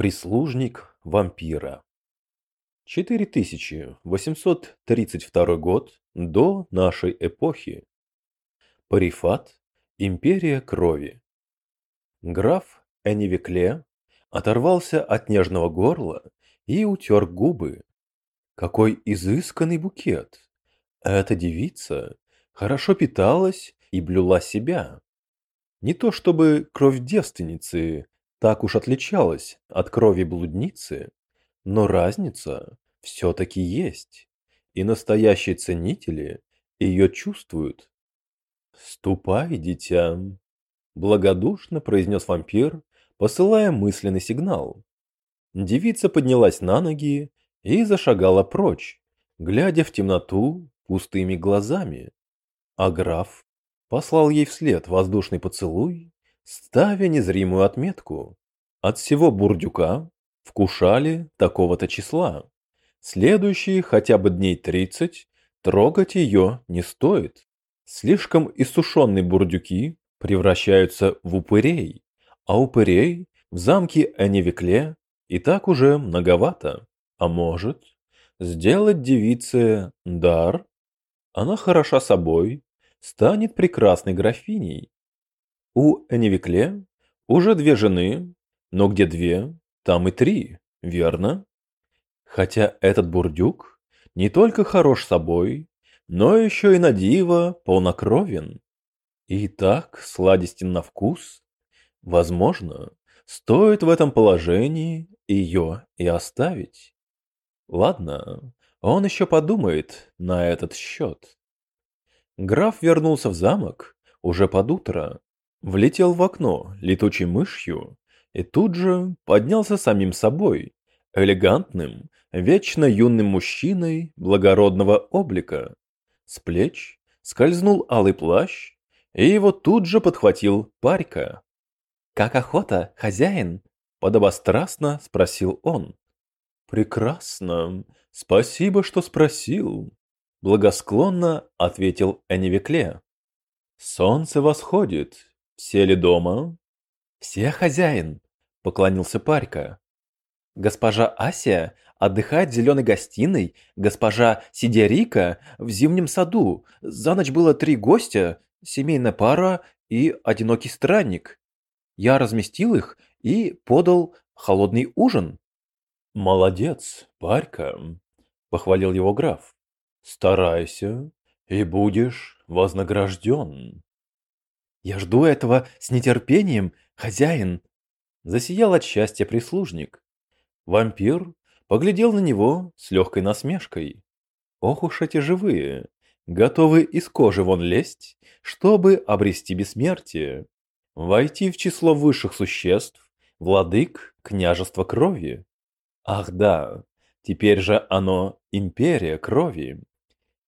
Прислужник вампира. 4832 год до нашей эпохи. Парифат. Империя крови. Граф Энивекле оторвался от нежного горла и утер губы. Какой изысканный букет! Эта девица хорошо питалась и блюла себя. Не то чтобы кровь девственницы так уж отличалась от крови блудницы, но разница все-таки есть, и настоящие ценители ее чувствуют. «Ступай, дитя», – благодушно произнес вампир, посылая мысленный сигнал. Девица поднялась на ноги и зашагала прочь, глядя в темноту пустыми глазами. А граф послал ей вслед воздушный поцелуй ставя незримую отметку. От всего бурдюка вкушали такого-то числа. Следующие хотя бы дней 30 трогать ее не стоит. Слишком иссушенные бурдюки превращаются в упырей, а упырей в замке Эневикле и так уже многовато. А может, сделать девице дар? Она хороша собой, станет прекрасной графиней, у Эневикле уже две жены, но где две, там и три, верно? Хотя этот бурдюк не только хорош собой, но еще и на диво полнокровен. И так сладостен на вкус. Возможно, стоит в этом положении ее и оставить. Ладно, он еще подумает на этот счет. Граф вернулся в замок уже под утро влетел в окно летучей мышью и тут же поднялся самим собой, элегантным, вечно юным мужчиной благородного облика. С плеч скользнул алый плащ, и его тут же подхватил Парька. «Как охота, хозяин?» – подобострастно спросил он. «Прекрасно. Спасибо, что спросил», – благосклонно ответил Эневекле. «Солнце восходит, все ли дома? Все, хозяин, поклонился Парька. Госпожа Ася отдыхает в зеленой гостиной, госпожа Сидерика в зимнем саду. За ночь было три гостя, семейная пара и одинокий странник. Я разместил их и подал холодный ужин. Молодец, Парька, похвалил его граф. Старайся и будешь вознагражден. Я жду этого с нетерпением, хозяин. Засиял от счастья прислужник. Вампир поглядел на него с легкой насмешкой. Ох уж эти живые, готовы из кожи вон лезть, чтобы обрести бессмертие, войти в число высших существ, владык княжества крови. Ах да, теперь же оно империя крови.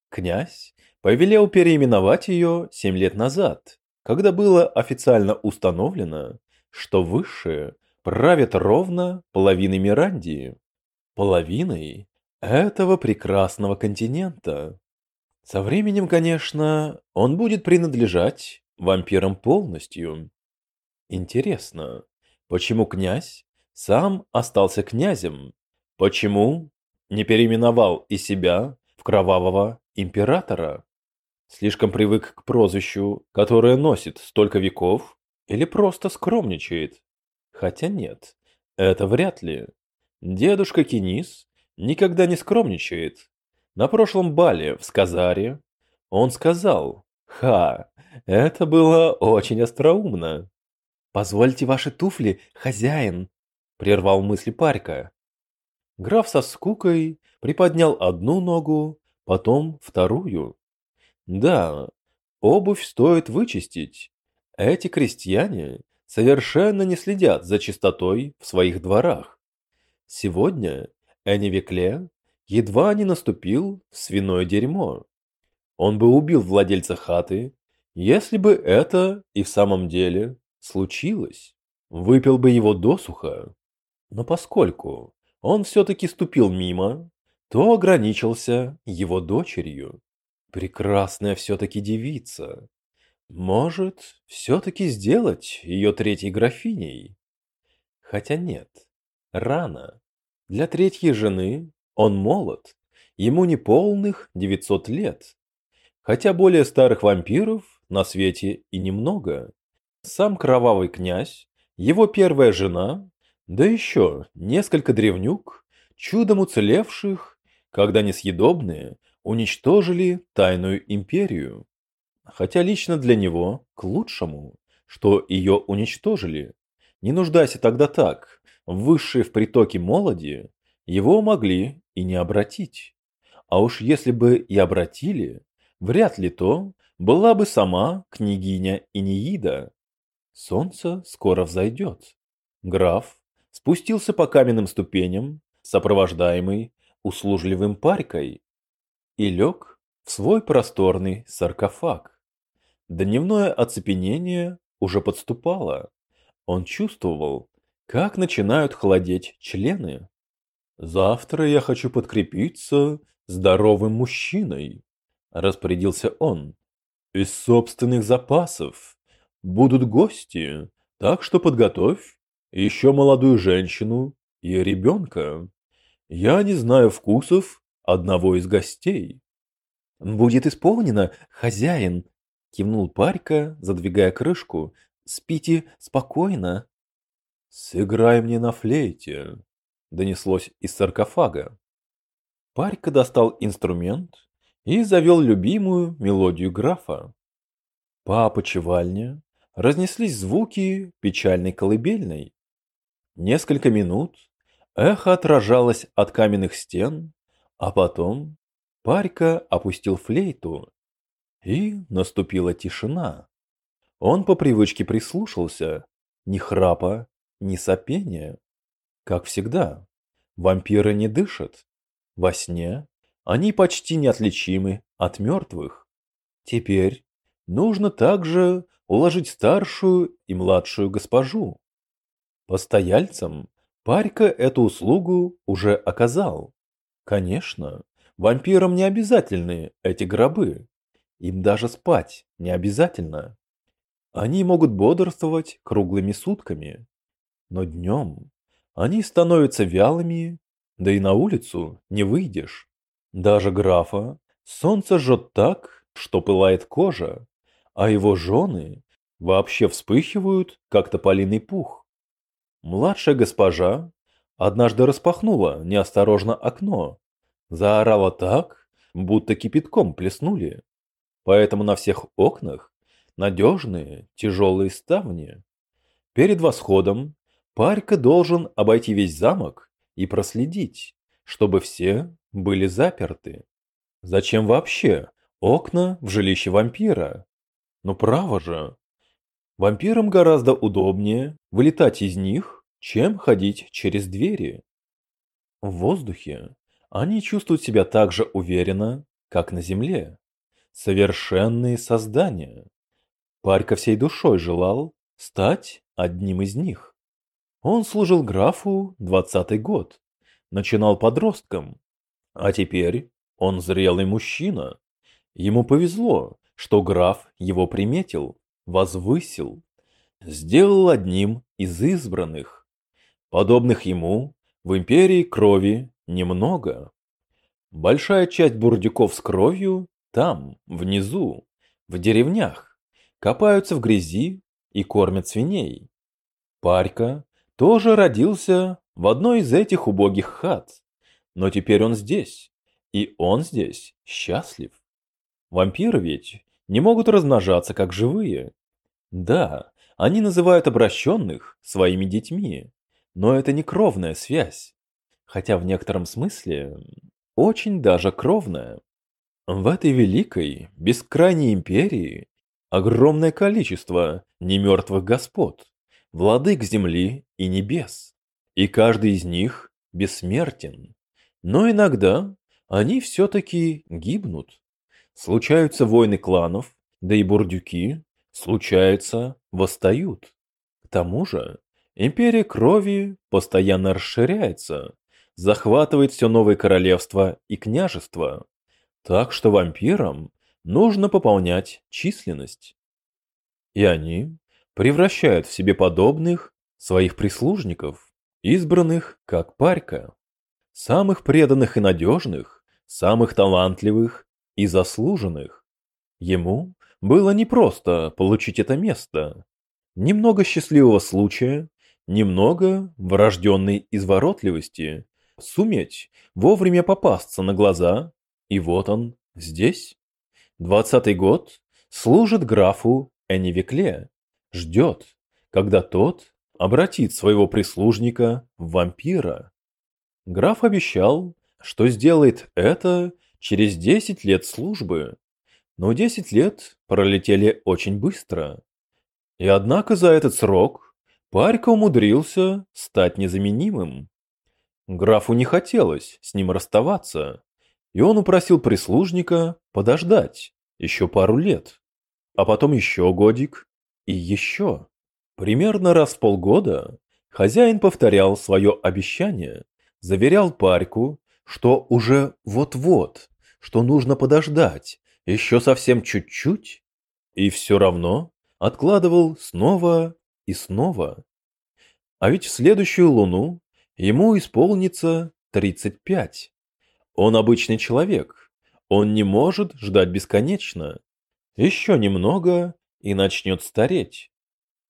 Князь повелел переименовать ее семь лет назад, когда было официально установлено, что высшие правят ровно половиной Мирандии, половиной этого прекрасного континента. Со временем, конечно, он будет принадлежать вампирам полностью. Интересно, почему князь сам остался князем? Почему не переименовал и себя в кровавого императора? Слишком привык к прозвищу, которое носит столько веков, или просто скромничает? Хотя нет, это вряд ли. Дедушка Кинис никогда не скромничает. На прошлом бале в Сказаре он сказал «Ха, это было очень остроумно». «Позвольте ваши туфли, хозяин», — прервал мысли Парька. Граф со скукой приподнял одну ногу, потом вторую. Да, обувь стоит вычистить. Эти крестьяне совершенно не следят за чистотой в своих дворах. Сегодня Эневекле едва не наступил в свиное дерьмо. Он бы убил владельца хаты, если бы это и в самом деле случилось. Выпил бы его досуха. Но поскольку он все-таки ступил мимо, то ограничился его дочерью. Прекрасная все-таки девица. Может, все-таки сделать ее третьей графиней? Хотя нет, рано. Для третьей жены он молод, ему не полных 900 лет. Хотя более старых вампиров на свете и немного. Сам кровавый князь, его первая жена, да еще несколько древнюк, чудом уцелевших, когда несъедобные уничтожили тайную империю. Хотя лично для него к лучшему, что ее уничтожили. Не нуждайся тогда так, высшие в притоке молоди, его могли и не обратить. А уж если бы и обратили, вряд ли то была бы сама княгиня Инеида. Солнце скоро взойдет. Граф спустился по каменным ступеням, сопровождаемый услужливым парькой, и лег в свой просторный саркофаг. Дневное оцепенение уже подступало. Он чувствовал, как начинают холодеть члены. «Завтра я хочу подкрепиться здоровым мужчиной», – распорядился он. «Из собственных запасов. Будут гости, так что подготовь еще молодую женщину и ребенка. Я не знаю вкусов одного из гостей». «Будет исполнено, хозяин», – кивнул Парька, задвигая крышку. «Спите спокойно». «Сыграй мне на флейте», — донеслось из саркофага. Парька достал инструмент и завел любимую мелодию графа. По опочивальне разнеслись звуки печальной колыбельной. Несколько минут эхо отражалось от каменных стен, а потом Парька опустил флейту, и наступила тишина. Он по привычке прислушался, ни храпа, ни сопения. Как всегда, вампиры не дышат. Во сне они почти неотличимы от мертвых. Теперь нужно также уложить старшую и младшую госпожу. Постояльцам Парька эту услугу уже оказал. Конечно, вампирам не обязательны эти гробы. Им даже спать не обязательно. Они могут бодрствовать круглыми сутками. Но днем они становятся вялыми, да и на улицу не выйдешь. Даже графа солнце жжет так, что пылает кожа, а его жены вообще вспыхивают, как тополиный пух. Младшая госпожа однажды распахнула неосторожно окно, заорала так, будто кипятком плеснули. Поэтому на всех окнах надежные тяжелые ставни. Перед восходом Парька должен обойти весь замок и проследить, чтобы все были заперты. Зачем вообще окна в жилище вампира? Ну право же. Вампирам гораздо удобнее вылетать из них, чем ходить через двери. В воздухе они чувствуют себя так же уверенно, как на земле. Совершенные создания. Парька всей душой желал стать одним из них. Он служил графу двадцатый год, начинал подростком, а теперь он зрелый мужчина. Ему повезло, что граф его приметил, возвысил, сделал одним из избранных. Подобных ему в империи крови немного. Большая часть бурдюков с кровью там, внизу, в деревнях, копаются в грязи и кормят свиней. Парька тоже родился в одной из этих убогих хат. Но теперь он здесь, и он здесь счастлив. Вампиры ведь не могут размножаться как живые. Да, они называют обращенных своими детьми, но это не кровная связь, хотя в некотором смысле очень даже кровная. В этой великой, бескрайней империи огромное количество немертвых господ владык земли и небес, и каждый из них бессмертен. Но иногда они все-таки гибнут. Случаются войны кланов, да и бурдюки, случается, восстают. К тому же, империя крови постоянно расширяется, захватывает все новые королевства и княжества. Так что вампирам нужно пополнять численность. И они превращают в себе подобных своих прислужников. избранных как Парька, самых преданных и надежных, самых талантливых и заслуженных. Ему было непросто получить это место. Немного счастливого случая, немного врожденной изворотливости, суметь вовремя попасться на глаза, и вот он здесь. Двадцатый год служит графу Энивекле, ждет, когда тот обратит своего прислужника в вампира. Граф обещал, что сделает это через десять лет службы, но десять лет пролетели очень быстро. И однако за этот срок Парька умудрился стать незаменимым. Графу не хотелось с ним расставаться, и он упросил прислужника подождать еще пару лет, а потом еще годик и еще. Примерно раз в полгода хозяин повторял свое обещание, заверял Парьку, что уже вот-вот, что нужно подождать, еще совсем чуть-чуть, и все равно откладывал снова и снова. А ведь в следующую луну ему исполнится 35. Он обычный человек, он не может ждать бесконечно. Еще немного и начнет стареть.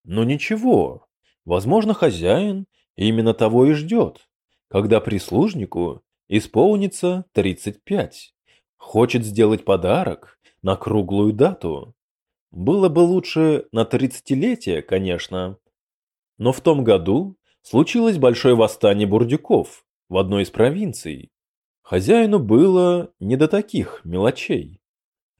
Но ничего, возможно, хозяин именно того и ждет, когда прислужнику исполнится 35. Хочет сделать подарок на круглую дату. Было бы лучше на тридцатилетие, конечно. Но в том году случилось большое восстание бурдюков в одной из провинций. Хозяину было не до таких мелочей.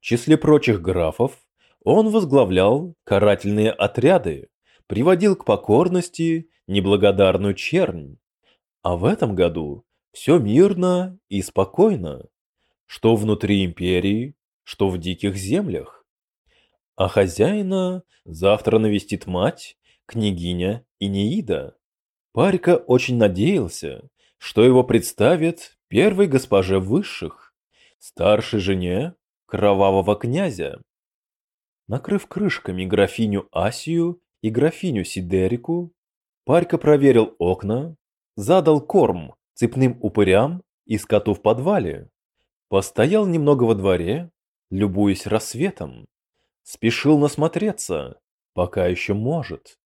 В числе прочих графов он возглавлял карательные отряды, приводил к покорности неблагодарную чернь. А в этом году все мирно и спокойно что внутри империи, что в диких землях. А хозяина завтра навестит мать, княгиня Инеида. Парька очень надеялся, что его представят первой госпоже высших, старшей жене кровавого князя. Накрыв крышками графиню Асию и графиню Сидерику, Парька проверил окна, задал корм цепным упырям и скоту в подвале. Постоял немного во дворе, любуясь рассветом. Спешил насмотреться, пока еще может.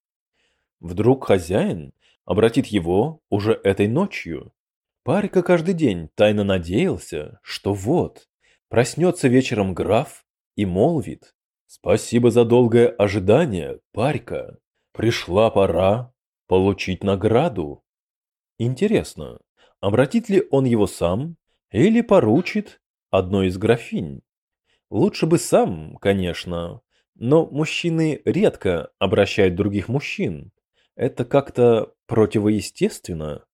Вдруг хозяин обратит его уже этой ночью. Парика каждый день тайно надеялся, что вот, проснется вечером граф и молвит. «Спасибо за долгое ожидание, Парика. Пришла пора получить награду». Интересно, обратит ли он его сам или поручит одной из графинь. Лучше бы сам, конечно, но мужчины редко обращают других мужчин. Это как-то противоестественно.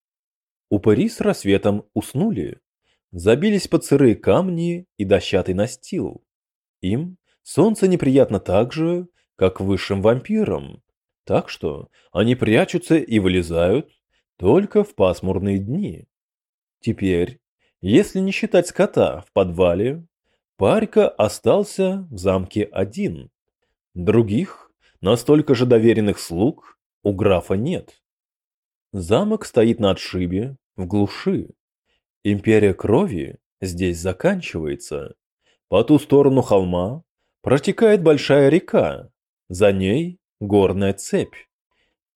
Упыри с рассветом уснули, забились под сырые камни и дощатый настил. Им солнце неприятно так же, как высшим вампирам, так что они прячутся и вылезают только в пасмурные дни. Теперь если не считать скота в подвале, Парька остался в замке один. Других, настолько же доверенных слуг, у графа нет. Замок стоит на отшибе, в глуши. Империя крови здесь заканчивается. По ту сторону холма протекает большая река, за ней горная цепь.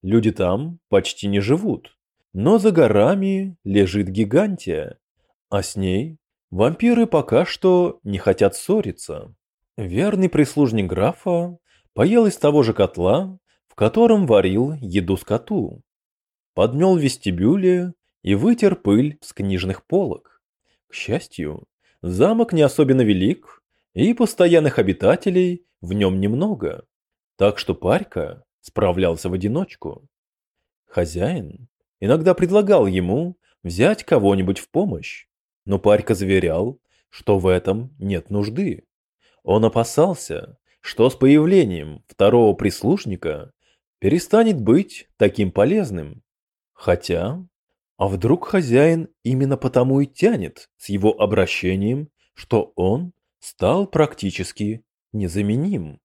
Люди там почти не живут, но за горами лежит гигантия, а с ней вампиры пока что не хотят ссориться. Верный прислужник графа поел из того же котла, в котором варил еду скоту. Подмел в вестибюле и вытер пыль с книжных полок. К счастью, замок не особенно велик, и постоянных обитателей в нем немного, так что Парька справлялся в одиночку. Хозяин иногда предлагал ему взять кого-нибудь в помощь, но Парька заверял, что в этом нет нужды. Он опасался, что с появлением второго прислужника перестанет быть таким полезным. Хотя, а вдруг хозяин именно потому и тянет с его обращением, что он стал практически незаменим.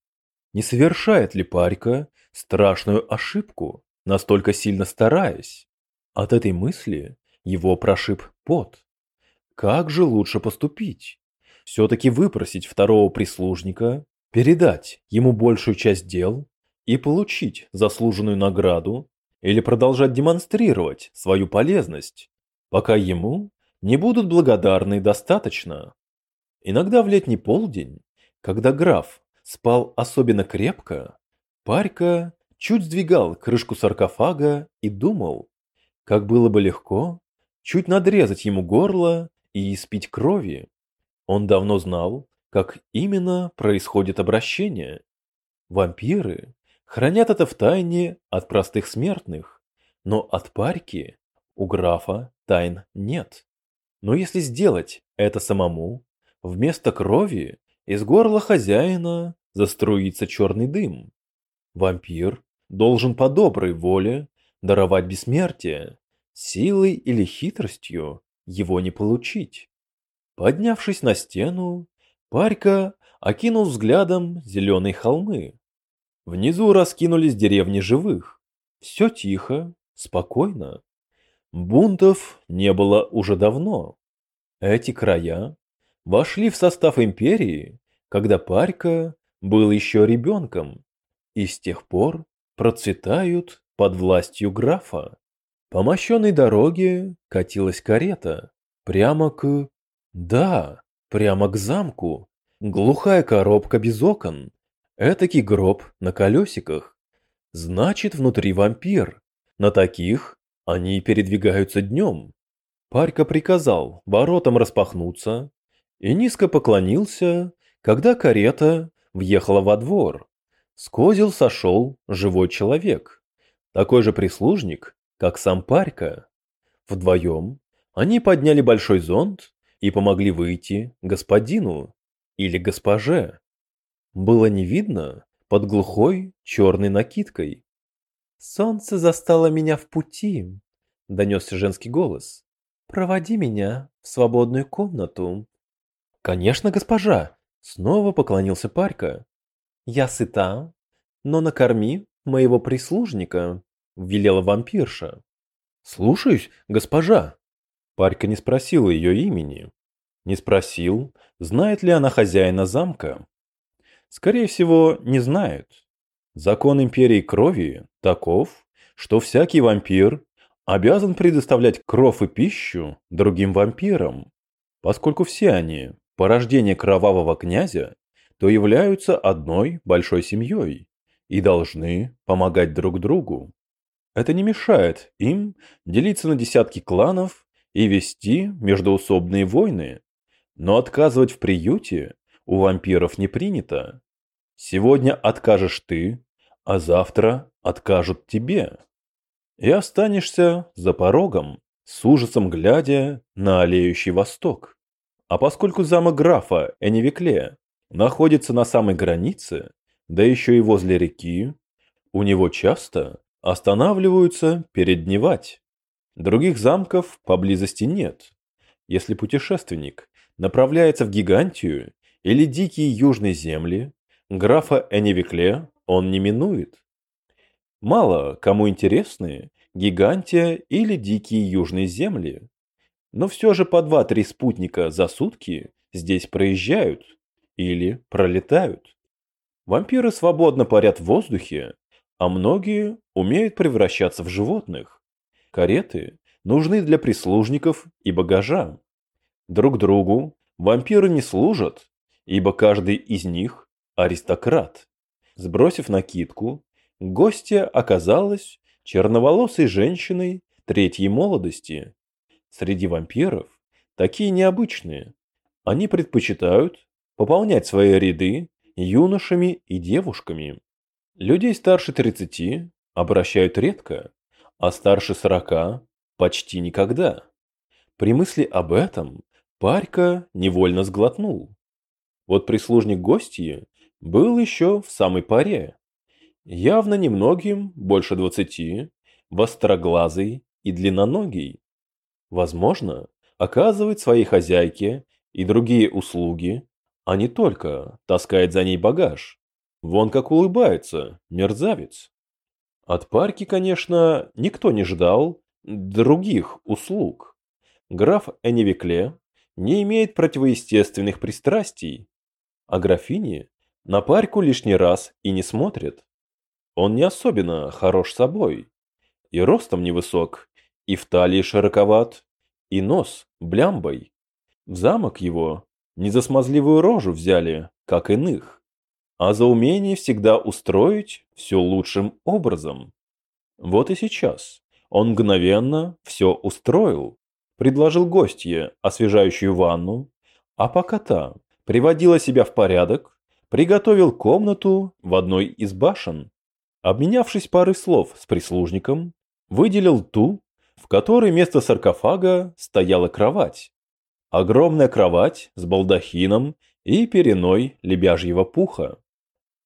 Не совершает ли Парька страшную ошибку, настолько сильно стараясь? От этой мысли его прошиб пот. Как же лучше поступить? Все-таки выпросить второго прислужника, передать ему большую часть дел и получить заслуженную награду или продолжать демонстрировать свою полезность, пока ему не будут благодарны достаточно. Иногда в летний полдень, когда граф спал особенно крепко, Парька чуть сдвигал крышку саркофага и думал, как было бы легко чуть надрезать ему горло и испить крови. Он давно знал, как именно происходит обращение. Вампиры хранят это в тайне от простых смертных, но от парки у графа тайн нет. Но если сделать это самому, вместо крови из горла хозяина заструится черный дым. Вампир должен по доброй воле даровать бессмертие, силой или хитростью его не получить. Поднявшись на стену, Парька окинул взглядом зеленые холмы. Внизу раскинулись деревни живых. Все тихо, спокойно. Бунтов не было уже давно. Эти края вошли в состав империи, когда Парька был еще ребенком, и с тех пор процветают под властью графа. По мощенной дороге катилась карета, прямо к... Да, прямо к замку. Глухая коробка без окон, Этакий гроб на колесиках. Значит, внутри вампир. На таких они передвигаются днем. Парька приказал воротам распахнуться и низко поклонился, когда карета въехала во двор. С козел сошел живой человек, такой же прислужник, как сам Парька. Вдвоем они подняли большой зонт и помогли выйти господину или госпоже было не видно под глухой черной накидкой. «Солнце застало меня в пути», — донесся женский голос. «Проводи меня в свободную комнату». «Конечно, госпожа!» — снова поклонился Парька. «Я сыта, но накорми моего прислужника», — велела вампирша. «Слушаюсь, госпожа!» Парька не спросил ее имени. Не спросил, знает ли она хозяина замка. Скорее всего, не знают. Закон империи крови таков, что всякий вампир обязан предоставлять кровь и пищу другим вампирам. Поскольку все они – порождение кровавого князя, то являются одной большой семьей и должны помогать друг другу. Это не мешает им делиться на десятки кланов и вести междоусобные войны, но отказывать в приюте у вампиров не принято. Сегодня откажешь ты, а завтра откажут тебе. И останешься за порогом, с ужасом глядя на аллеющий восток. А поскольку замок графа Энивикле находится на самой границе, да еще и возле реки, у него часто останавливаются передневать. Других замков поблизости нет. Если путешественник направляется в Гигантию или дикие южные земли, графа Энивикле он не минует. Мало кому интересны Гигантия или дикие южные земли, но все же по два-три спутника за сутки здесь проезжают или пролетают. Вампиры свободно парят в воздухе, а многие умеют превращаться в животных. Кареты нужны для прислужников и багажа. Друг другу вампиры не служат, ибо каждый из них аристократ. Сбросив накидку, гостья оказалась черноволосой женщиной третьей молодости. Среди вампиров такие необычные. Они предпочитают пополнять свои ряды юношами и девушками. Людей старше 30 обращают редко, а старше 40 почти никогда. При мысли об этом Парька невольно сглотнул. Вот прислужник гостьи был еще в самой паре. Явно немногим, больше двадцати, востроглазый и длинноногий. Возможно, оказывает своей хозяйке и другие услуги, а не только таскает за ней багаж. Вон как улыбается, мерзавец. От парки, конечно, никто не ждал других услуг. Граф Энивекле не имеет противоестественных пристрастий, а графини на парьку лишний раз и не смотрит. Он не особенно хорош собой, и ростом невысок, и в талии широковат, и нос блямбой. В замок его не за смазливую рожу взяли, как иных, а за умение всегда устроить все лучшим образом. Вот и сейчас он мгновенно все устроил, предложил гостье освежающую ванну, а пока та приводила себя в порядок, приготовил комнату в одной из башен. Обменявшись парой слов с прислужником, выделил ту, в которой вместо саркофага стояла кровать. Огромная кровать с балдахином и переной лебяжьего пуха.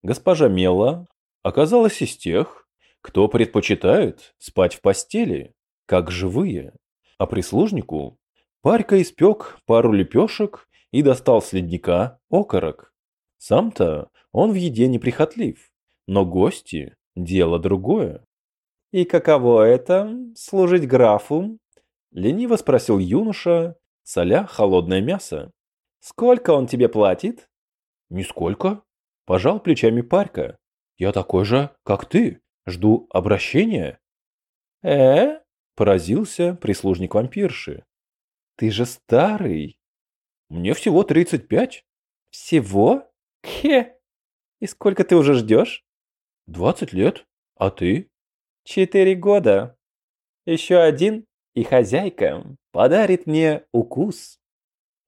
Госпожа Мела оказалась из тех, кто предпочитает спать в постели, как живые а прислужнику Парька испек пару лепешек и достал с ледника окорок. Сам-то он в еде не прихотлив, но гости – дело другое. «И каково это – служить графу?» – лениво спросил юноша, соля холодное мясо. «Сколько он тебе платит?» «Нисколько», – пожал плечами Парька. «Я такой же, как ты, жду обращения». «Э?» Поразился прислужник вампирши. Ты же старый. Мне всего тридцать пять. Всего? Хе. И сколько ты уже ждешь? Двадцать лет. А ты? Четыре года. Еще один, и хозяйка подарит мне укус.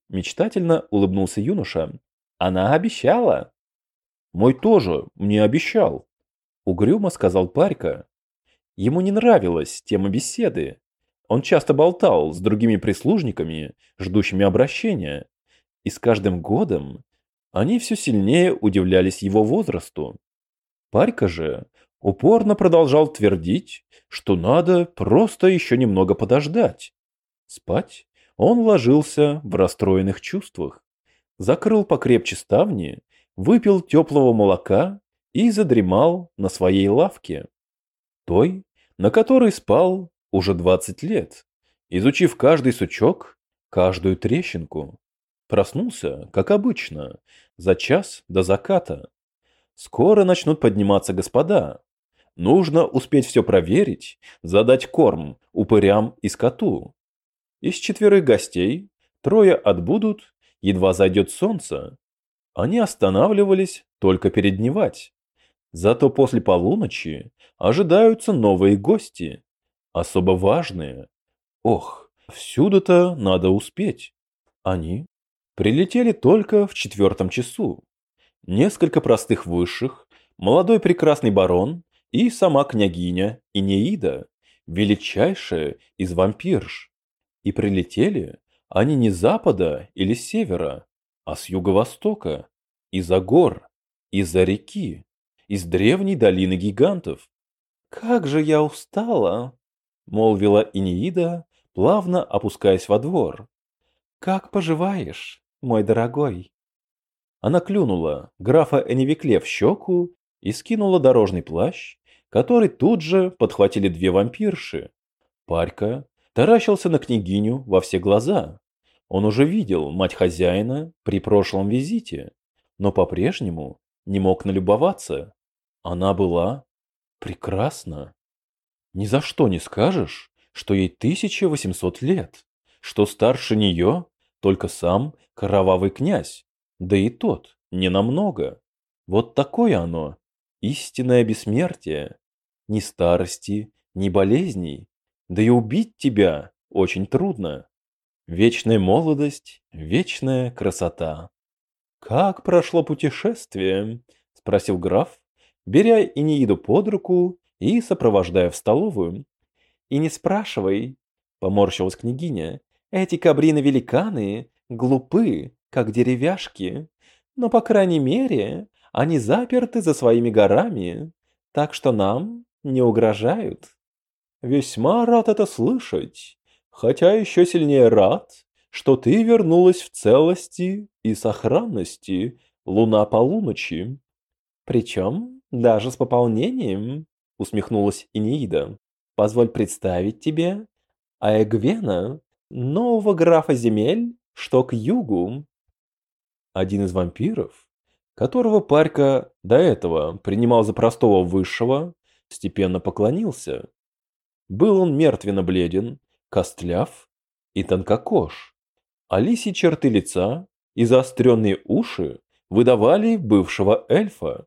Мечтательно улыбнулся юноша. Она обещала. Мой тоже мне обещал. Угрюмо сказал Парька. Ему не нравилась тема беседы. Он часто болтал с другими прислужниками, ждущими обращения, и с каждым годом они все сильнее удивлялись его возрасту. Парька же упорно продолжал твердить, что надо просто еще немного подождать. Спать он ложился в расстроенных чувствах, закрыл покрепче ставни, выпил теплого молока и задремал на своей лавке. Той, на которой спал уже 20 лет, изучив каждый сучок, каждую трещинку. Проснулся, как обычно, за час до заката. Скоро начнут подниматься господа. Нужно успеть все проверить, задать корм упырям и скоту. Из четверых гостей трое отбудут, едва зайдет солнце. Они останавливались только передневать. Зато после полуночи ожидаются новые гости, особо важные. Ох, всюду-то надо успеть. Они прилетели только в четвертом часу. Несколько простых высших, молодой прекрасный барон и сама княгиня Инеида, величайшая из вампирш. И прилетели они не с запада или с севера, а с юго-востока, из-за гор, из-за реки, из древней долины гигантов. «Как же я устала!» — молвила Инеида, плавно опускаясь во двор. «Как поживаешь, мой дорогой?» Она клюнула графа Эневикле в щеку и скинула дорожный плащ, который тут же подхватили две вампирши. Парька таращился на княгиню во все глаза. Он уже видел мать хозяина при прошлом визите, но по-прежнему не мог налюбоваться. Она была прекрасна. Ни за что не скажешь, что ей 1800 лет, что старше нее только сам кровавый князь, да и тот не намного. Вот такое оно, истинное бессмертие. Ни старости, ни болезней, да и убить тебя очень трудно. Вечная молодость, вечная красота. «Как прошло путешествие?» – спросил граф, беря Инеиду под руку и сопровождая в столовую. «И не спрашивай», — поморщилась княгиня, — «эти кабрины-великаны глупы, как деревяшки, но, по крайней мере, они заперты за своими горами, так что нам не угрожают». «Весьма рад это слышать, хотя еще сильнее рад, что ты вернулась в целости и сохранности, луна полуночи. Причем даже с пополнением, усмехнулась Инеида. Позволь представить тебе а Эгвена, нового графа земель, что к югу. Один из вампиров, которого Парька до этого принимал за простого высшего, степенно поклонился. Был он мертвенно бледен, костляв и тонкокож, а лисьи черты лица и заостренные уши выдавали бывшего эльфа.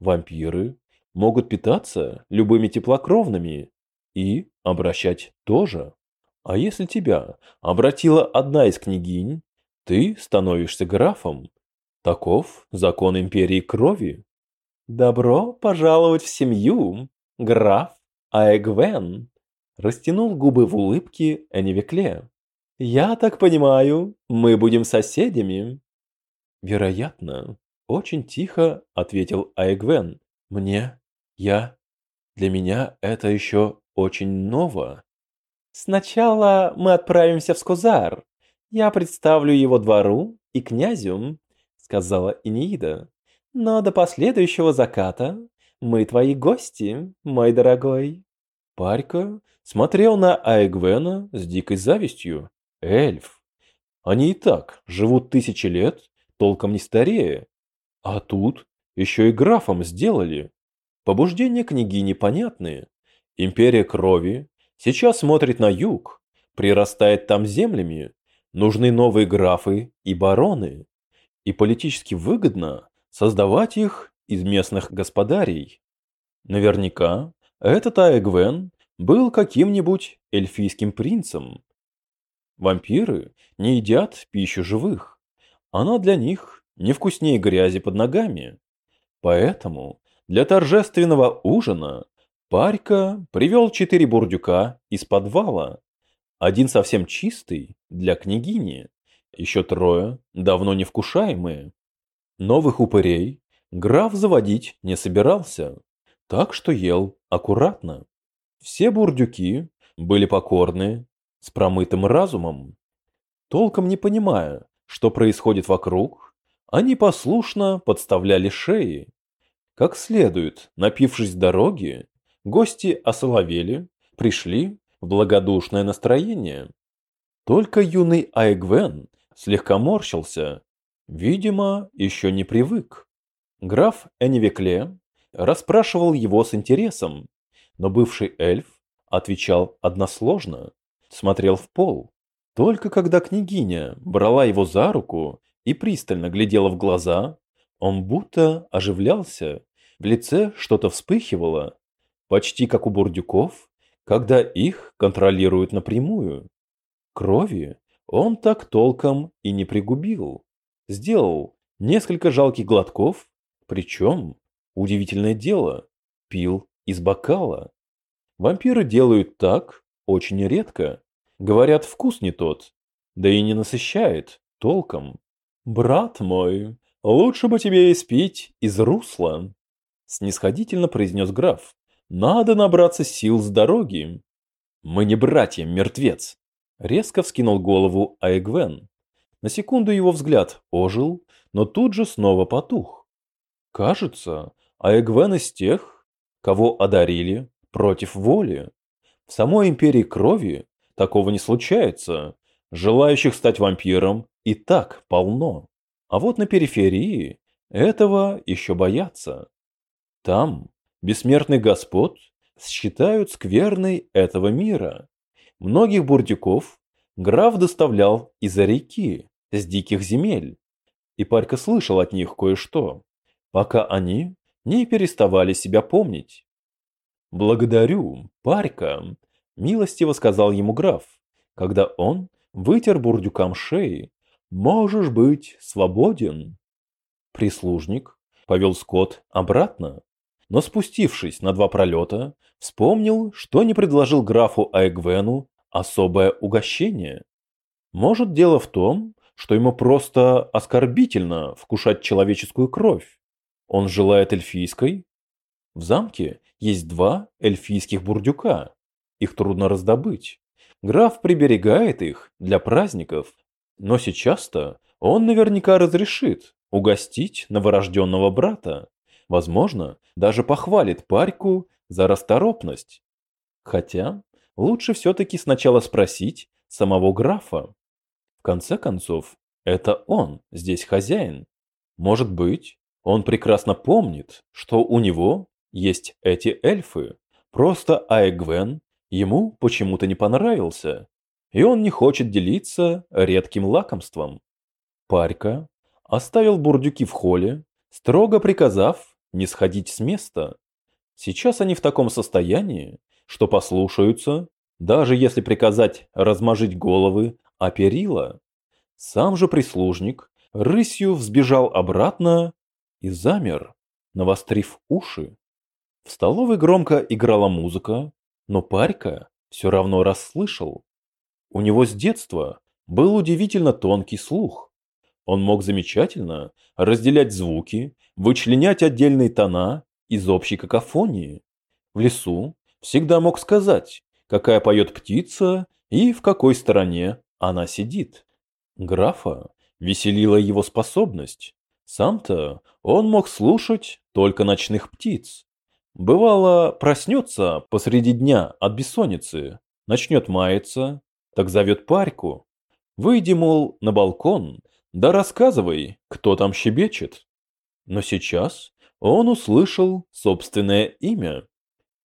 Вампиры могут питаться любыми теплокровными и обращать тоже. А если тебя обратила одна из княгинь, ты становишься графом. Таков закон империи крови. Добро пожаловать в семью, граф Аэгвен. Растянул губы в улыбке Энивекле. Я так понимаю, мы будем соседями. Вероятно, очень тихо ответил Аэгвен. Мне, я, для меня это еще очень ново. Сначала мы отправимся в Скузар. Я представлю его двору и князю, сказала Инеида. Но до последующего заката мы твои гости, мой дорогой. Парька смотрел на Аэгвена с дикой завистью. Эльф. Они и так живут тысячи лет толком не старея. А тут еще и графом сделали. Побуждения княгини понятные. Империя крови сейчас смотрит на юг, прирастает там землями. Нужны новые графы и бароны. И политически выгодно создавать их из местных господарей. Наверняка этот Аэгвен был каким-нибудь эльфийским принцем. Вампиры не едят пищу живых. Она для них не вкуснее грязи под ногами. Поэтому для торжественного ужина Парька привел четыре бурдюка из подвала. Один совсем чистый, для княгини. Еще трое, давно не вкушаемые. Новых упырей граф заводить не собирался, так что ел аккуратно. Все бурдюки были покорны, с промытым разумом. Толком не понимая, что происходит вокруг, они послушно подставляли шеи. Как следует, напившись дороги, гости осоловели, пришли в благодушное настроение. Только юный Айгвен слегка морщился, видимо, еще не привык. Граф Энивекле расспрашивал его с интересом, но бывший эльф отвечал односложно, смотрел в пол. Только когда княгиня брала его за руку и пристально глядела в глаза, он будто оживлялся, в лице что-то вспыхивало, почти как у бурдюков, когда их контролируют напрямую. Крови он так толком и не пригубил. Сделал несколько жалких глотков, причем, удивительное дело, пил из бокала. Вампиры делают так очень редко. Говорят, вкус не тот, да и не насыщает толком. Брат мой, лучше бы тебе испить из русла, снисходительно произнес граф. Надо набраться сил с дороги. Мы не братья, мертвец. Резко вскинул голову Айгвен. На секунду его взгляд ожил, но тут же снова потух. Кажется, Айгвен из тех, кого одарили против воли. В самой империи крови Такого не случается. Желающих стать вампиром и так полно. А вот на периферии этого еще боятся. Там бессмертный господ считают скверной этого мира. Многих бурдюков граф доставлял из-за реки, с диких земель. И Парька слышал от них кое-что, пока они не переставали себя помнить. «Благодарю, Парька, Милостиво сказал ему граф, когда он вытер бурдюкам шеи. Можешь быть свободен. Прислужник повел скот обратно, но спустившись на два пролета, вспомнил, что не предложил графу Айгвену особое угощение. Может, дело в том, что ему просто оскорбительно вкушать человеческую кровь. Он желает эльфийской. В замке есть два эльфийских бурдюка, их трудно раздобыть. Граф приберегает их для праздников, но сейчас-то он наверняка разрешит угостить новорожденного брата. Возможно, даже похвалит парьку за расторопность. Хотя лучше все-таки сначала спросить самого графа. В конце концов, это он здесь хозяин. Может быть, он прекрасно помнит, что у него есть эти эльфы. Просто Айгвен ему почему-то не понравился, и он не хочет делиться редким лакомством. Парька оставил бурдюки в холле, строго приказав не сходить с места. Сейчас они в таком состоянии, что послушаются, даже если приказать размажить головы о перила. Сам же прислужник рысью взбежал обратно и замер, навострив уши. В столовой громко играла музыка, но Парька все равно расслышал. У него с детства был удивительно тонкий слух. Он мог замечательно разделять звуки, вычленять отдельные тона из общей какофонии. В лесу всегда мог сказать, какая поет птица и в какой стороне она сидит. Графа веселила его способность. Сам-то он мог слушать только ночных птиц. Бывало, проснется посреди дня от бессонницы, начнет маяться, так зовет парьку. Выйди, мол, на балкон, да рассказывай, кто там щебечет. Но сейчас он услышал собственное имя,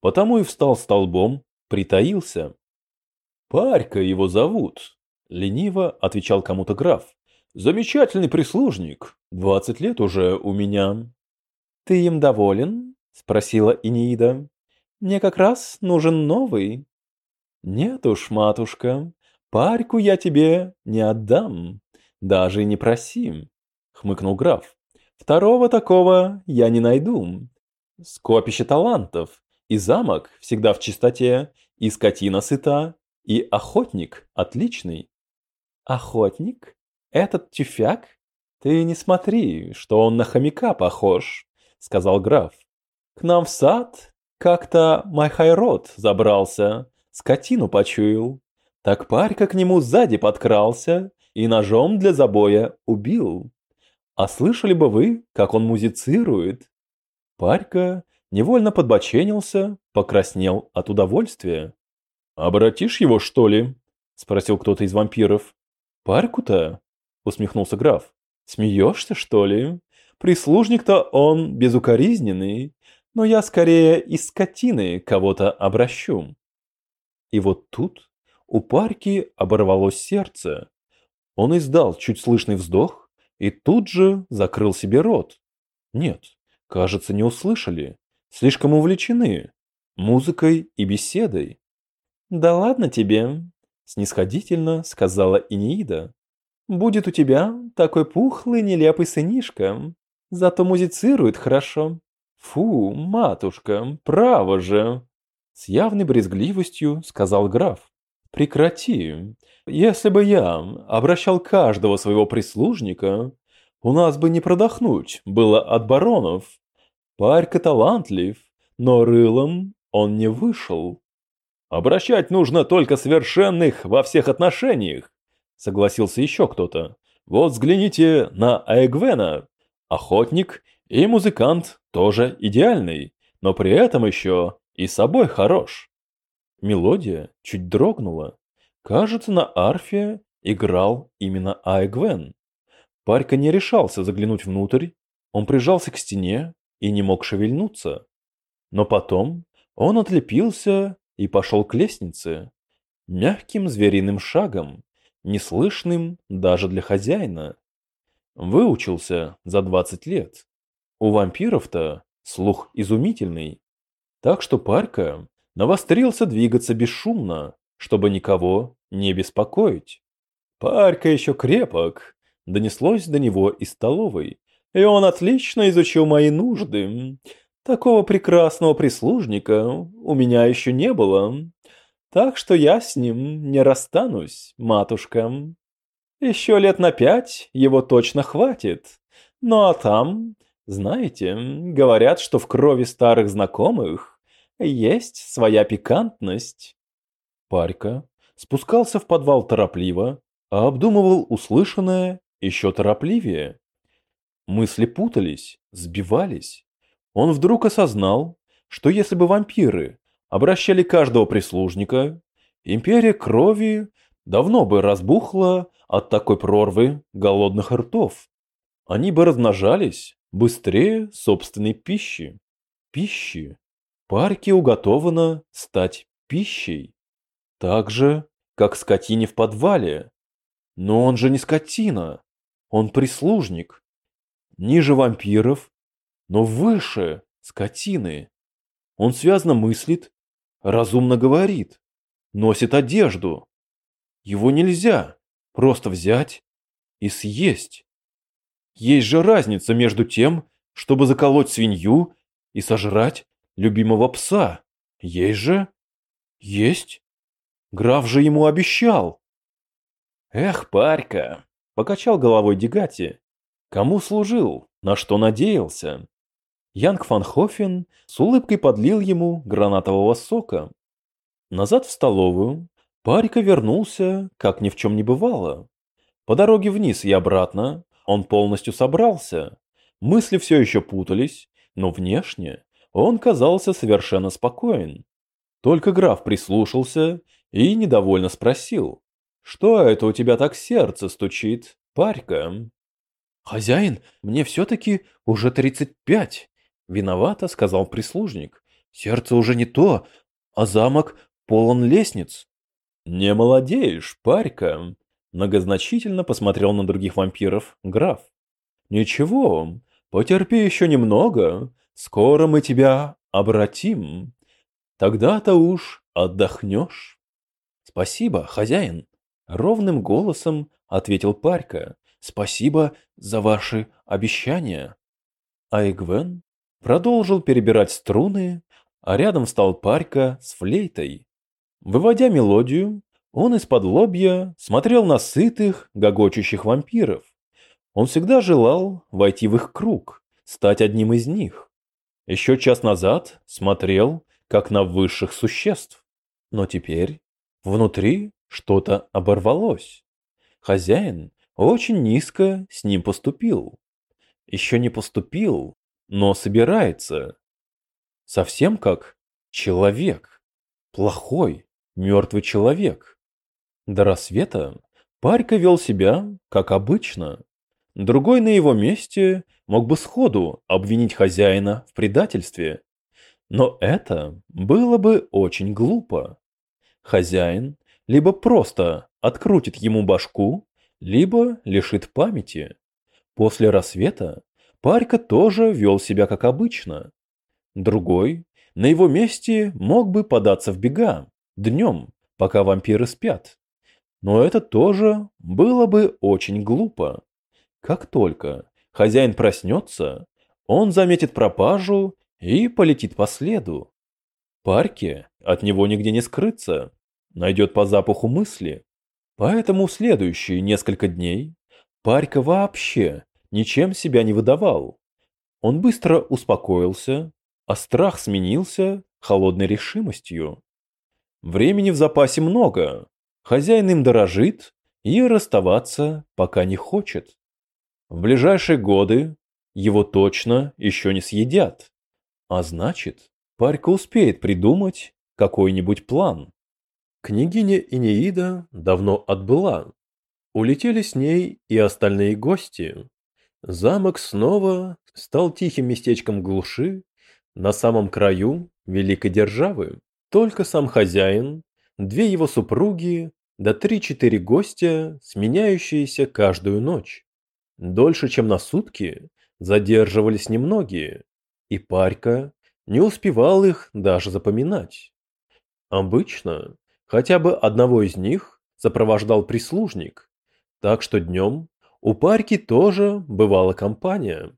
потому и встал столбом, притаился. «Парька его зовут», — лениво отвечал кому-то граф. «Замечательный прислужник, двадцать лет уже у меня». «Ты им доволен?» — спросила Инеида. «Мне как раз нужен новый». «Нет уж, матушка, парьку я тебе не отдам, даже не проси», — хмыкнул граф. «Второго такого я не найду. Скопище талантов, и замок всегда в чистоте, и скотина сыта, и охотник отличный». «Охотник? Этот тюфяк? Ты не смотри, что он на хомяка похож», — сказал граф. К нам в сад как-то Майхайрод забрался, скотину почуял. Так парька к нему сзади подкрался и ножом для забоя убил. А слышали бы вы, как он музицирует? Парька невольно подбоченился, покраснел от удовольствия. «Обратишь его, что ли?» – спросил кто-то из вампиров. «Парьку-то?» – усмехнулся граф. «Смеешься, что ли? Прислужник-то он безукоризненный, но я скорее из скотины кого-то обращу. И вот тут у парки оборвалось сердце. Он издал чуть слышный вздох и тут же закрыл себе рот. Нет, кажется, не услышали. Слишком увлечены музыкой и беседой. «Да ладно тебе», — снисходительно сказала Инеида. «Будет у тебя такой пухлый нелепый сынишка, зато музицирует хорошо. «Фу, матушка, право же!» С явной брезгливостью сказал граф. «Прекрати. Если бы я обращал каждого своего прислужника, у нас бы не продохнуть было от баронов. Парька талантлив, но рылом он не вышел». «Обращать нужно только совершенных во всех отношениях», согласился еще кто-то. «Вот взгляните на Айгвена. Охотник и музыкант тоже идеальный, но при этом еще и собой хорош. Мелодия чуть дрогнула. Кажется, на арфе играл именно Айгвен. Парька не решался заглянуть внутрь, он прижался к стене и не мог шевельнуться. Но потом он отлепился и пошел к лестнице, мягким звериным шагом, неслышным даже для хозяина. Выучился за двадцать лет. У вампиров-то слух изумительный. Так что Парка навострился двигаться бесшумно, чтобы никого не беспокоить. Парка еще крепок, донеслось до него из столовой, и он отлично изучил мои нужды. Такого прекрасного прислужника у меня еще не было, так что я с ним не расстанусь, матушка. Еще лет на пять его точно хватит. Ну а там знаете, говорят, что в крови старых знакомых есть своя пикантность. Парька спускался в подвал торопливо, а обдумывал услышанное еще торопливее. Мысли путались, сбивались. Он вдруг осознал, что если бы вампиры обращали каждого прислужника, империя крови давно бы разбухла от такой прорвы голодных ртов. Они бы размножались быстрее собственной пищи. Пищи. Парке уготовано стать пищей. Так же, как скотине в подвале. Но он же не скотина. Он прислужник. Ниже вампиров, но выше скотины. Он связно мыслит, разумно говорит, носит одежду. Его нельзя просто взять и съесть. Есть же разница между тем, чтобы заколоть свинью и сожрать любимого пса. Есть же? Есть. Граф же ему обещал. Эх, парька, покачал головой Дегати. Кому служил, на что надеялся? Янг фан Хофен с улыбкой подлил ему гранатового сока. Назад в столовую Парика вернулся, как ни в чем не бывало. По дороге вниз и обратно он полностью собрался. Мысли все еще путались, но внешне он казался совершенно спокоен. Только граф прислушался и недовольно спросил. «Что это у тебя так сердце стучит, парька?» «Хозяин, мне все-таки уже тридцать пять», — виновато сказал прислужник. «Сердце уже не то, а замок полон лестниц». «Не молодеешь, парька», — многозначительно посмотрел на других вампиров граф. «Ничего, потерпи еще немного, скоро мы тебя обратим. Тогда-то уж отдохнешь». «Спасибо, хозяин», — ровным голосом ответил парька. «Спасибо за ваши обещания». А Игвен продолжил перебирать струны, а рядом стал парька с флейтой. Выводя мелодию, он из-под лобья смотрел на сытых, гогочущих вампиров. Он всегда желал войти в их круг, стать одним из них. Еще час назад смотрел, как на высших существ. Но теперь внутри что-то оборвалось. Хозяин очень низко с ним поступил. Еще не поступил, но собирается. Совсем как человек. Плохой, мертвый человек. До рассвета Парька вел себя, как обычно. Другой на его месте мог бы сходу обвинить хозяина в предательстве. Но это было бы очень глупо. Хозяин либо просто открутит ему башку, либо лишит памяти. После рассвета Парька тоже вел себя как обычно. Другой на его месте мог бы податься в бега, днем, пока вампиры спят. Но это тоже было бы очень глупо. Как только хозяин проснется, он заметит пропажу и полетит по следу. Парке от него нигде не скрыться, найдет по запаху мысли. Поэтому следующие несколько дней Парька вообще ничем себя не выдавал. Он быстро успокоился, а страх сменился холодной решимостью. Времени в запасе много, хозяин им дорожит и расставаться пока не хочет. В ближайшие годы его точно еще не съедят, а значит, Парька успеет придумать какой-нибудь план. Княгиня Инеида давно отбыла. Улетели с ней и остальные гости. Замок снова стал тихим местечком глуши на самом краю великой державы. Только сам хозяин, две его супруги, да три-четыре гостя, сменяющиеся каждую ночь. Дольше, чем на сутки, задерживались немногие, и Парька не успевал их даже запоминать. Обычно хотя бы одного из них сопровождал прислужник, так что днем у Парьки тоже бывала компания.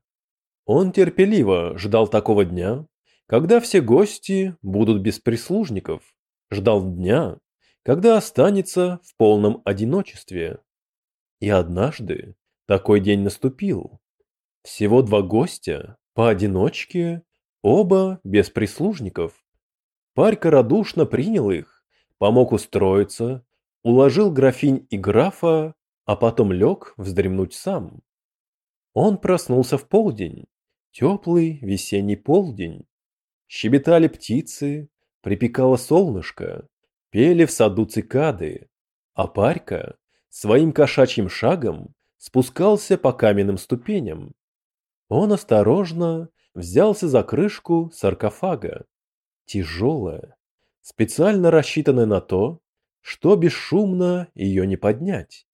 Он терпеливо ждал такого дня, когда все гости будут без прислужников, ждал дня, когда останется в полном одиночестве. И однажды такой день наступил. Всего два гостя, поодиночке, оба без прислужников. Парька радушно принял их, помог устроиться, уложил графинь и графа, а потом лег вздремнуть сам. Он проснулся в полдень, теплый весенний полдень. Щебетали птицы, припекало солнышко, пели в саду цикады, а Парька своим кошачьим шагом спускался по каменным ступеням. Он осторожно взялся за крышку саркофага. Тяжелая, специально рассчитанная на то, что бесшумно ее не поднять.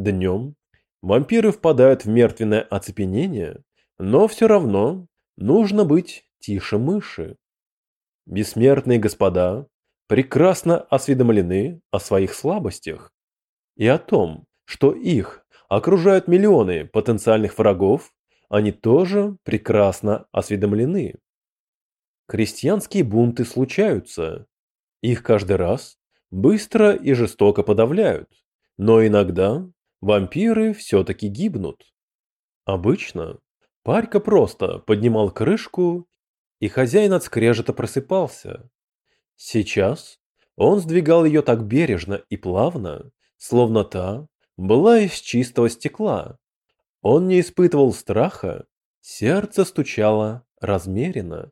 Днем вампиры впадают в мертвенное оцепенение, но все равно нужно быть тише мыши. Бессмертные господа прекрасно осведомлены о своих слабостях и о том, что их окружают миллионы потенциальных врагов, они тоже прекрасно осведомлены. Крестьянские бунты случаются. Их каждый раз быстро и жестоко подавляют, но иногда вампиры все-таки гибнут. Обычно Парька просто поднимал крышку, и хозяин от скрежета просыпался. Сейчас он сдвигал ее так бережно и плавно, словно та была из чистого стекла. Он не испытывал страха, сердце стучало размеренно.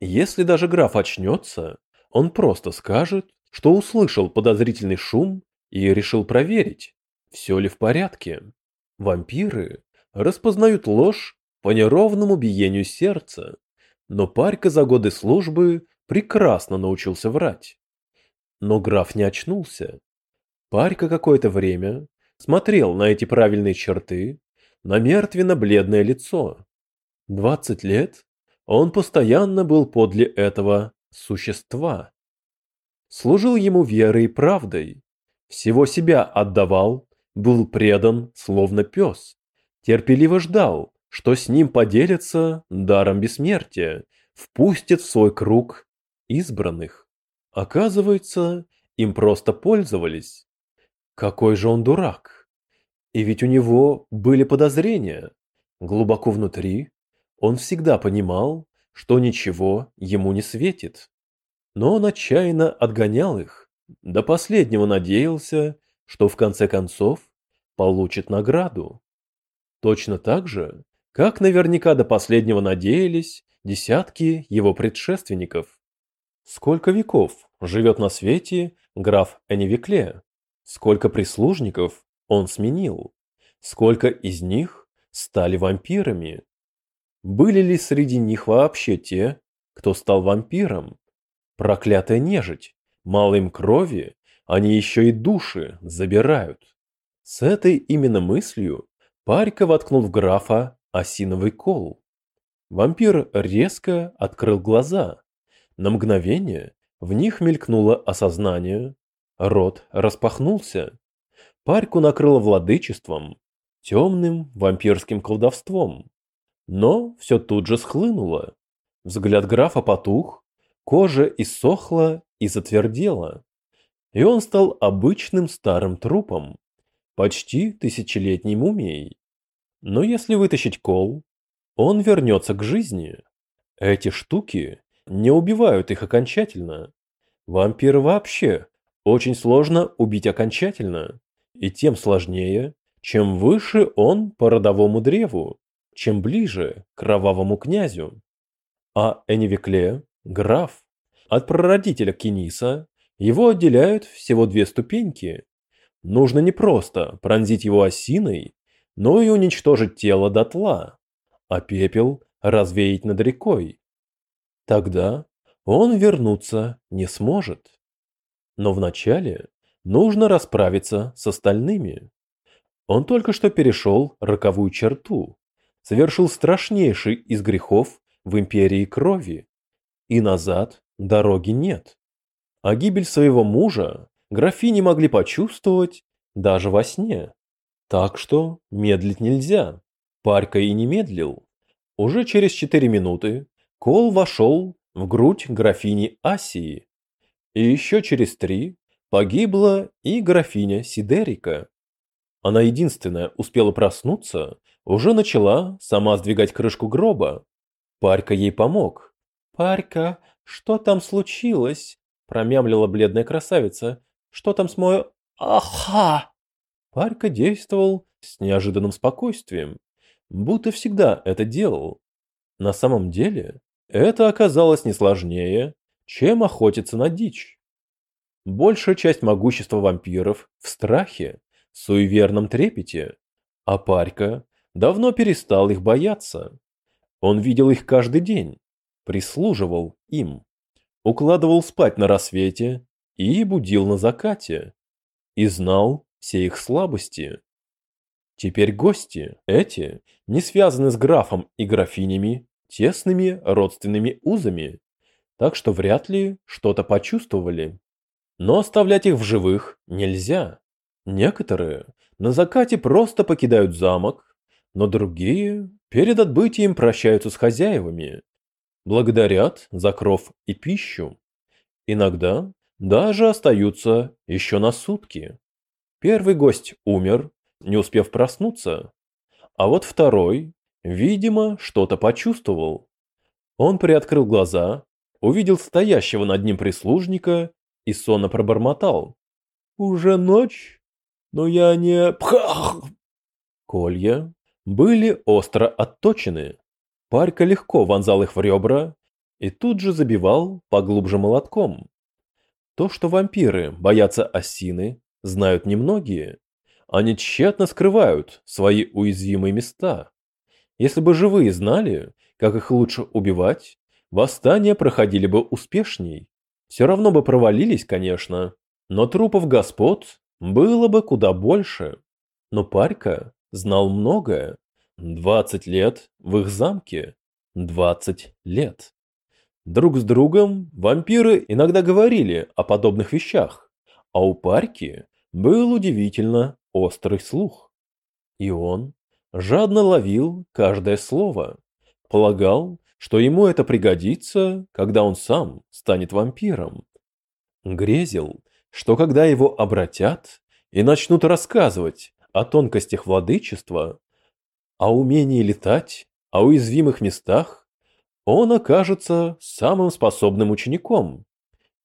Если даже граф очнется, он просто скажет, что услышал подозрительный шум и решил проверить, все ли в порядке. Вампиры распознают ложь по неровному биению сердца, но Парька за годы службы прекрасно научился врать. Но граф не очнулся. Парька какое-то время смотрел на эти правильные черты, на мертвенно-бледное лицо. Двадцать лет он постоянно был подле этого существа. Служил ему верой и правдой, всего себя отдавал, был предан, словно пес, терпеливо ждал, что с ним поделятся даром бессмертия, впустят в свой круг избранных. Оказывается, им просто пользовались. Какой же он дурак! И ведь у него были подозрения. Глубоко внутри он всегда понимал, что ничего ему не светит. Но он отчаянно отгонял их, до последнего надеялся, что в конце концов получит награду. Точно так же, как наверняка до последнего надеялись десятки его предшественников. Сколько веков живет на свете граф Энивекле? Сколько прислужников он сменил? Сколько из них стали вампирами? Были ли среди них вообще те, кто стал вампиром? Проклятая нежить, мало им крови, они еще и души забирают. С этой именно мыслью Парька воткнул в графа осиновый кол. Вампир резко открыл глаза. На мгновение в них мелькнуло осознание, Рот распахнулся. Парьку накрыло владычеством, темным вампирским колдовством. Но все тут же схлынуло. Взгляд графа потух, кожа иссохла и затвердела. И он стал обычным старым трупом, почти тысячелетней мумией. Но если вытащить кол, он вернется к жизни. Эти штуки не убивают их окончательно. Вампир вообще очень сложно убить окончательно, и тем сложнее, чем выше он по родовому древу, чем ближе к кровавому князю. А Энивекле, граф, от прародителя Кениса, его отделяют всего две ступеньки. Нужно не просто пронзить его осиной, но и уничтожить тело дотла, а пепел развеять над рекой. Тогда он вернуться не сможет. Но вначале нужно расправиться с остальными. Он только что перешел роковую черту, совершил страшнейший из грехов в империи крови. И назад дороги нет. А гибель своего мужа графини могли почувствовать даже во сне. Так что медлить нельзя. Парька и не медлил. Уже через четыре минуты Кол вошел в грудь графини Асии, и еще через три погибла и графиня Сидерика. Она единственная успела проснуться, уже начала сама сдвигать крышку гроба. Парька ей помог. «Парька, что там случилось?» – промямлила бледная красавица. «Что там с мой... Аха!» Парька действовал с неожиданным спокойствием, будто всегда это делал. На самом деле, это оказалось не сложнее, чем охотиться на дичь. большая часть могущества вампиров в страхе, суеверном трепете, а Парька давно перестал их бояться. Он видел их каждый день, прислуживал им, укладывал спать на рассвете и будил на закате, и знал все их слабости. Теперь гости, эти, не связаны с графом и графинями, тесными родственными узами, так что вряд ли что-то почувствовали. Но оставлять их в живых нельзя. Некоторые на закате просто покидают замок, но другие перед отбытием прощаются с хозяевами, благодарят за кров и пищу. Иногда даже остаются еще на сутки. Первый гость умер, не успев проснуться, а вот второй, видимо, что-то почувствовал. Он приоткрыл глаза, увидел стоящего над ним прислужника и сонно пробормотал. «Уже ночь, но я не... Пхах!» Колья были остро отточены. Парька легко вонзал их в ребра и тут же забивал поглубже молотком. То, что вампиры боятся осины, знают немногие. Они тщетно скрывают свои уязвимые места. Если бы живые знали, как их лучше убивать, восстания проходили бы успешней. Все равно бы провалились, конечно, но трупов господ было бы куда больше. Но Парька знал многое. Двадцать лет в их замке. Двадцать лет. Друг с другом вампиры иногда говорили о подобных вещах, а у Парки был удивительно острый слух. И он жадно ловил каждое слово, полагал, что ему это пригодится, когда он сам станет вампиром. Грезил, что когда его обратят и начнут рассказывать о тонкостях владычества, о умении летать, о уязвимых местах, он окажется самым способным учеником.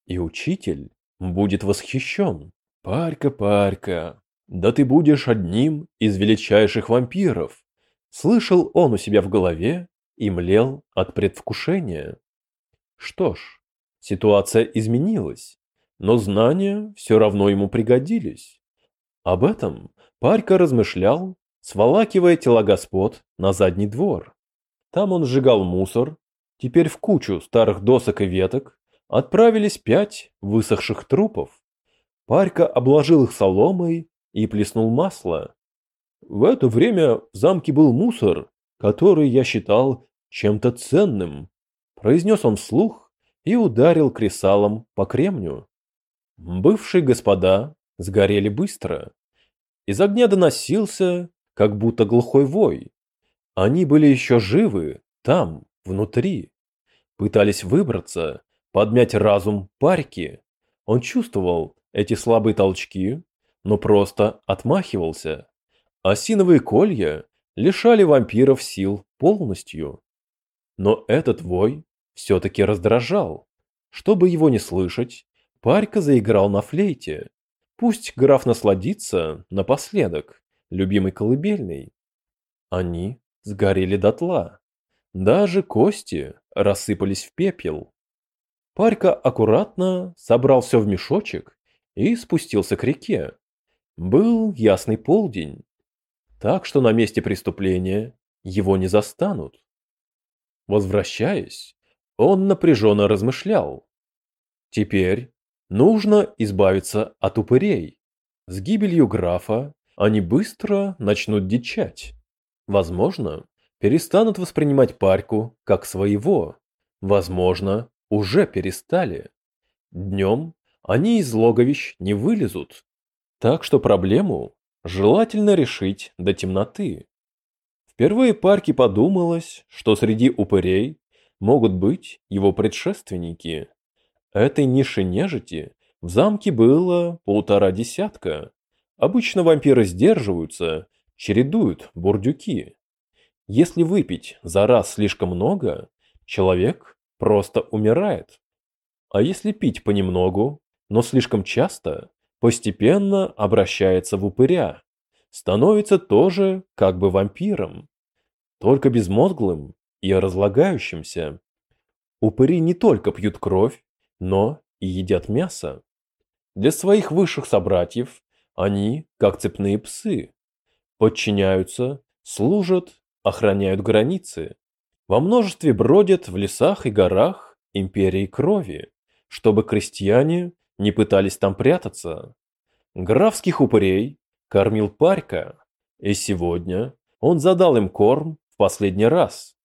И учитель будет восхищен. Парька, парька, да ты будешь одним из величайших вампиров. Слышал он у себя в голове и млел от предвкушения. Что ж, ситуация изменилась, но знания все равно ему пригодились. Об этом Парька размышлял, сволакивая тела господ на задний двор. Там он сжигал мусор Теперь в кучу старых досок и веток отправились пять высохших трупов. Парька обложил их соломой и плеснул масло. В это время в замке был мусор, который я считал чем-то ценным. Произнес он вслух и ударил кресалом по кремню. Бывшие господа сгорели быстро. Из огня доносился, как будто глухой вой. Они были еще живы, там, внутри пытались выбраться, подмять разум парки. Он чувствовал эти слабые толчки, но просто отмахивался. Осиновые колья лишали вампиров сил полностью. Но этот вой все-таки раздражал. Чтобы его не слышать, Парька заиграл на флейте. Пусть граф насладится напоследок, любимой колыбельной. Они сгорели дотла. Даже кости рассыпались в пепел. Парька аккуратно собрал все в мешочек и спустился к реке. Был ясный полдень, так что на месте преступления его не застанут. Возвращаясь, он напряженно размышлял. Теперь нужно избавиться от упырей. С гибелью графа они быстро начнут дичать. Возможно, перестанут воспринимать парьку как своего. Возможно, уже перестали. Днем они из логовищ не вылезут. Так что проблему желательно решить до темноты. Впервые парке подумалось, что среди упырей могут быть его предшественники. Этой ниши нежити в замке было полтора десятка. Обычно вампиры сдерживаются, чередуют бурдюки. Если выпить за раз слишком много, человек просто умирает. А если пить понемногу, но слишком часто, постепенно обращается в упыря, становится тоже как бы вампиром, только безмозглым и разлагающимся. Упыри не только пьют кровь, но и едят мясо. Для своих высших собратьев они, как цепные псы, подчиняются, служат, охраняют границы. Во множестве бродят в лесах и горах империи крови, чтобы крестьяне не пытались там прятаться. Графских упырей кормил Парька, и сегодня он задал им корм в последний раз.